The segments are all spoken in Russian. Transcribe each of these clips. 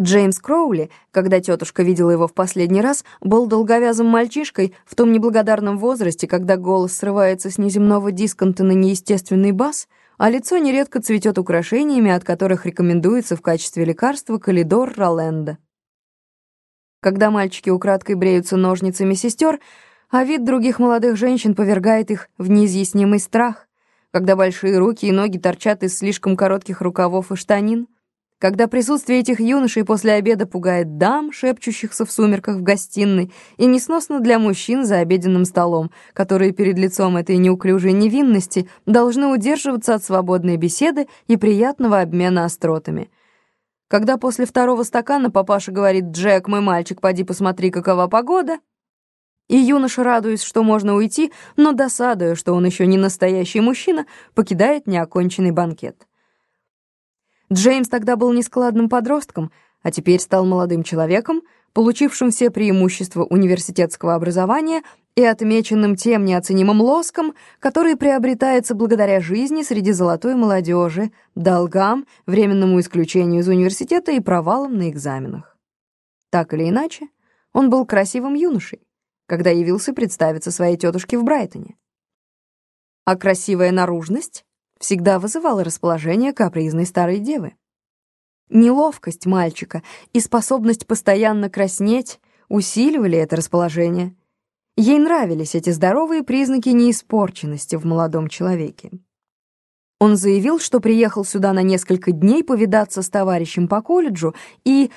Джеймс Кроули, когда тетушка видела его в последний раз, был долговязым мальчишкой в том неблагодарном возрасте, когда голос срывается с неземного дисконта на неестественный бас, а лицо нередко цветет украшениями, от которых рекомендуется в качестве лекарства калидор Роленда. Когда мальчики украдкой бреются ножницами сестер, а вид других молодых женщин повергает их в неизъяснимый страх, когда большие руки и ноги торчат из слишком коротких рукавов и штанин, когда присутствие этих юношей после обеда пугает дам, шепчущихся в сумерках в гостиной, и несносно для мужчин за обеденным столом, которые перед лицом этой неуклюжей невинности должны удерживаться от свободной беседы и приятного обмена остротами. Когда после второго стакана папаша говорит «Джек, мой мальчик, поди посмотри, какова погода», и юноша, радуясь, что можно уйти, но досадуя, что он еще не настоящий мужчина, покидает неоконченный банкет. Джеймс тогда был нескладным подростком, а теперь стал молодым человеком, получившим все преимущества университетского образования и отмеченным тем неоценимым лоском, который приобретается благодаря жизни среди золотой молодежи, долгам, временному исключению из университета и провалам на экзаменах. Так или иначе, он был красивым юношей, когда явился представиться своей тетушке в Брайтоне. А красивая наружность всегда вызывало расположение капризной старой девы. Неловкость мальчика и способность постоянно краснеть усиливали это расположение. Ей нравились эти здоровые признаки неиспорченности в молодом человеке. Он заявил, что приехал сюда на несколько дней повидаться с товарищем по колледжу и...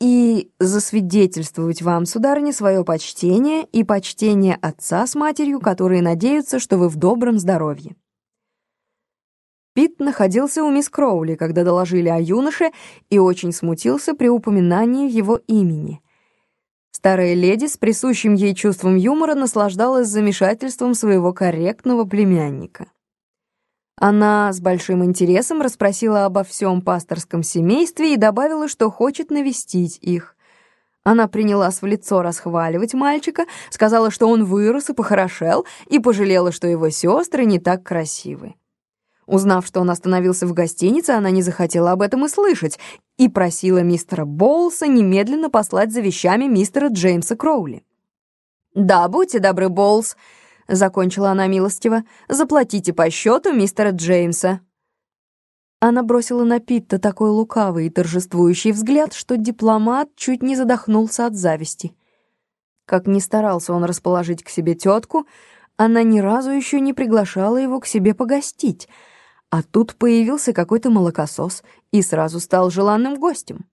и засвидетельствовать вам, сударыня, свое почтение и почтение отца с матерью, которые надеются, что вы в добром здоровье. Пит находился у мисс Кроули, когда доложили о юноше, и очень смутился при упоминании его имени. Старая леди с присущим ей чувством юмора наслаждалась замешательством своего корректного племянника. Она с большим интересом расспросила обо всем пасторском семействе и добавила, что хочет навестить их. Она принялась в лицо расхваливать мальчика, сказала, что он вырос и похорошел, и пожалела, что его сестры не так красивы. Узнав, что он остановился в гостинице, она не захотела об этом и слышать, и просила мистера Боулса немедленно послать за вещами мистера Джеймса Кроули. «Да, будьте добры, Боулс», — закончила она милостиво, — «заплатите по счету мистера Джеймса». Она бросила на Питта такой лукавый и торжествующий взгляд, что дипломат чуть не задохнулся от зависти. Как ни старался он расположить к себе тетку, она ни разу еще не приглашала его к себе погостить — а тут появился какой-то молокосос и сразу стал желанным гостем.